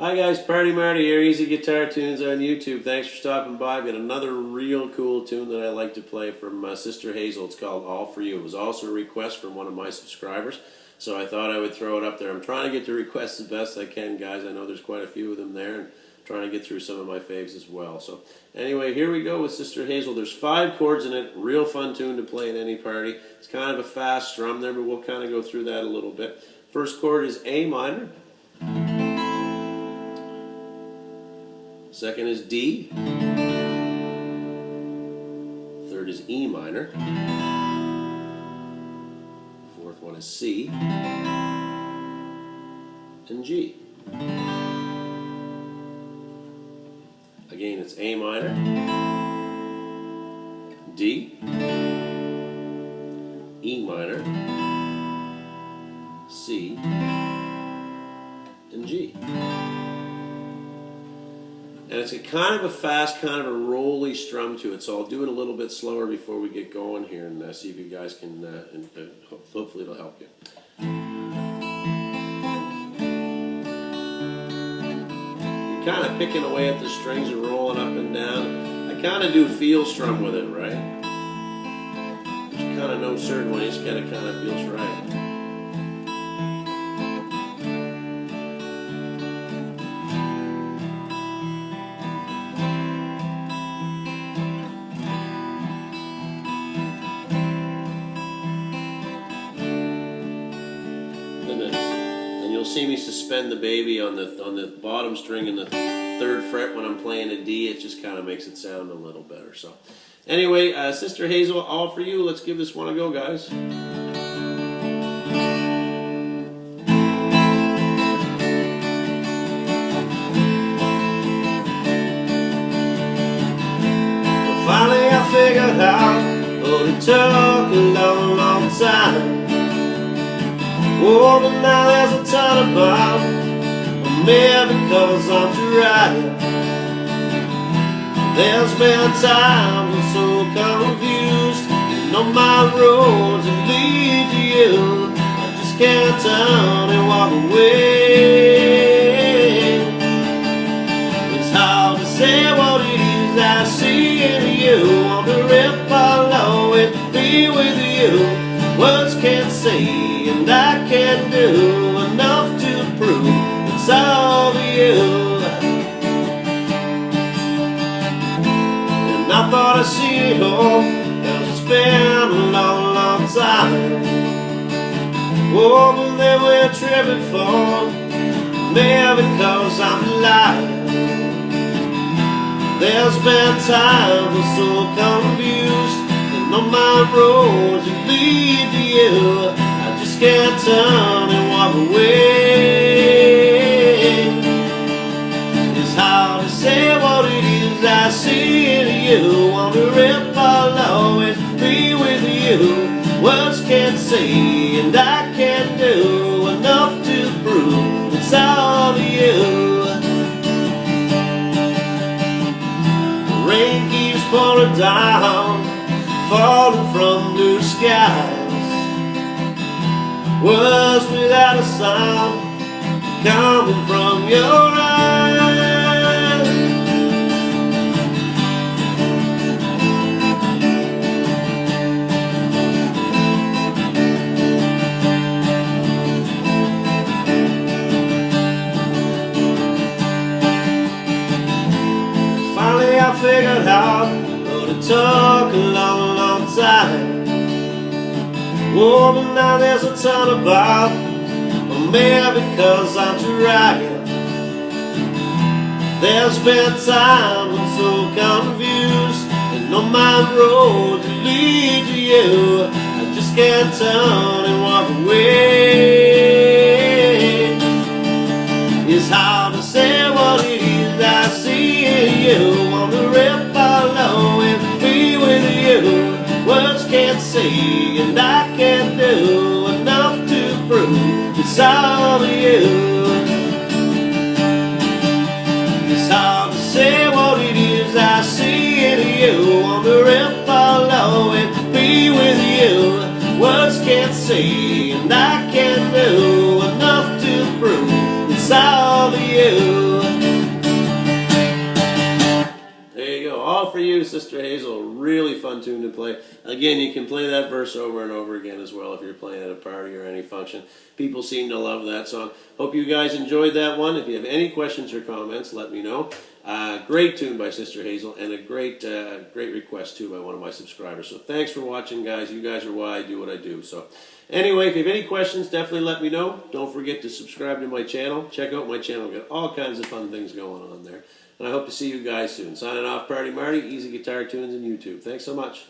Hi guys, Party Marty here, Easy Guitar Tunes on YouTube. Thanks for stopping by. I've got another real cool tune that I like to play from uh, Sister Hazel. It's called All For You. It was also a request from one of my subscribers, so I thought I would throw it up there. I'm trying to get the requests the best I can, guys. I know there's quite a few of them there, and trying to get through some of my faves as well. So anyway, here we go with Sister Hazel. There's five chords in it. Real fun tune to play at any party. It's kind of a fast strum there, but we'll kind of go through that a little bit. First chord is A minor. Second is D. Third is E minor. Fourth one is C. And G. Again, it's A minor, D, E minor, C, and G. And it's a kind of a fast, kind of a rolly strum to it, so I'll do it a little bit slower before we get going here and uh, see if you guys can, uh, and, uh, hopefully it'll help you. You're kind of picking away at the strings and rolling up and down. I kind of do feel strum with it, right? There's kind of no certain way, it's kind of kind of feels right. See me suspend the baby on the on the bottom string in the third fret when I'm playing a D. It just kind of makes it sound a little better. So, anyway, uh, Sister Hazel, all for you. Let's give this one a go, guys. finally, I figured out, but it took Oh, but now there's a ton about me because I'm tired. There's been times I'm so confused And on my roads that lead to you. I just can't turn and walk away. It's hard to say what it is I see in you. To rip all and be with you. Words can't say I can't do enough to prove it's all you. And I thought I'd see it all, cause it's been a long, long time. Oh, but then we're tripping for me because I'm alive. There's been times I'm so confused, and on my roads that lead to you can't turn and walk away. It's hard to say what it is I see in you. To rip, I'll always be with you. Words can't say and I can't do enough to prove it's all you. Rain keeps pouring down, falling from blue skies was without a sound coming from your eyes. Finally, I figured out, but it took a long, long time. Oh, but now there's a ton about Maybe because I'm tired There's been times I'm so confused And on my road to lead to you. I just can't turn and walk away. It's hard to say what it is I see in you and I can't do enough to prove it's all you. There you go, all for you, Sister Hazel. Really fun tune to play. Again, you can play that verse over and over again as well if you're playing at a party or any function. People seem to love that song. Hope you guys enjoyed that one. If you have any questions or comments, let me know. Uh, great tune by Sister Hazel and a great, uh, great request too by one of my subscribers. So thanks for watching, guys. You guys are why I do what I do. So anyway, if you have any questions, definitely let me know. Don't forget to subscribe to my channel. Check out my channel. We've got all kinds of fun things going on there. And I hope to see you guys soon. Signing off, Party Marty, Easy Guitar Tunes, and YouTube. Thanks so much.